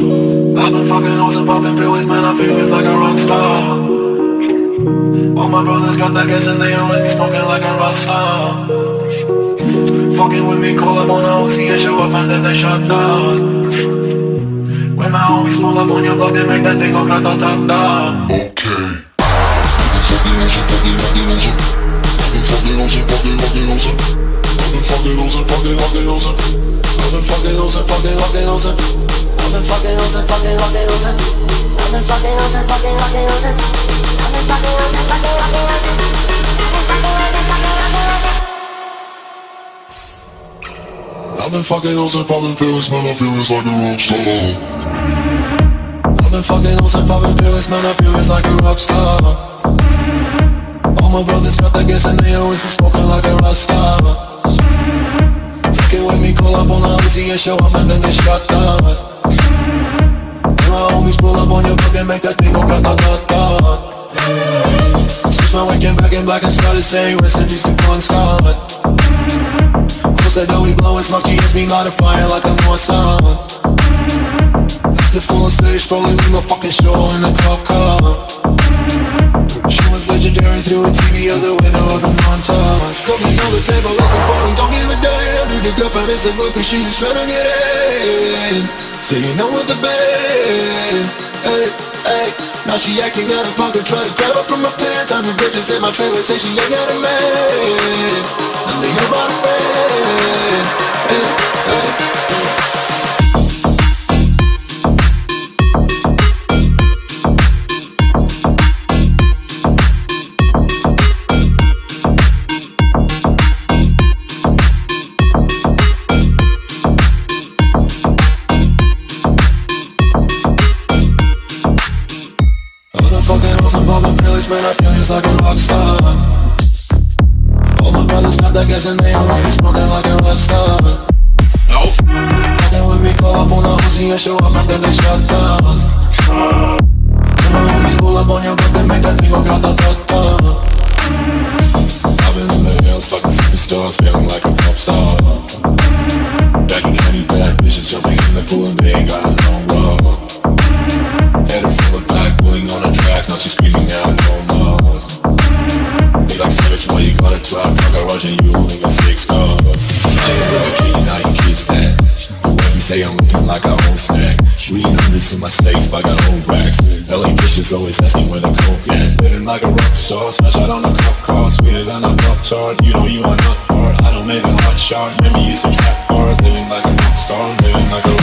I've been fucking hoes and popping pills, man, I feel it's like a rock star. All my brothers got that gas and they always be smoking like a rock star. Fucking with me, call up on a OC and show up and then they shut down. When my homies pull up on your block, they make that thing go grata ta ta. Okay. Fucking, fucking losing. I've been fucking losing, fucking, fucking losing. I've been fucking losing, fucking, fucking losing. I've been fucking losing, fucking, fucking losing. I've been fucking losing, fucking, fucking. I've been fucking pills, man, I feel it's like a rock star. I've been fucking hoes and popping pills, man, I feel it's like a rock star. All my brothers got that gas and they always be smoking like a rock star. And show up and then they shut down. When my homies pull up on your block and make that thing go grata ta ta. Switch my waking back in black and started saying in to Bon Scott. Said that we blowing smoke, GS me light a fire like a North Sun. The full on stage, probably leave my fucking show in a cop car. She was legendary through a TV out the window of the Montage. Is a groupie, she's trying to get in. Saying no with the band. Hey, hey. Now she acting out of pocket, try to grab her from my pants. I'm the bitches in my trailer, say she ain't got a man. About a friend. Man, I feel just like a rock star. All my brothers got that gas and they always be smoking like a rock star. Nope. Fucking with me, call up on the Uzi and show up and then they shut down. When my homies pull up on your block, they make that thing go grata ta ta. I've been in the hills, fucking superstars, feeling like a pop star. Back in county, bad bitches jumping in the pool and they ain't got no my safe, I got old racks. LA bitches always asking where the coke at. Living like a rock star, smash out on a cuff car, sweeter than a pop tart. You know you are not hard, I don't make a hot shot. Maybe it's a trap hard, living like a rock star, living like a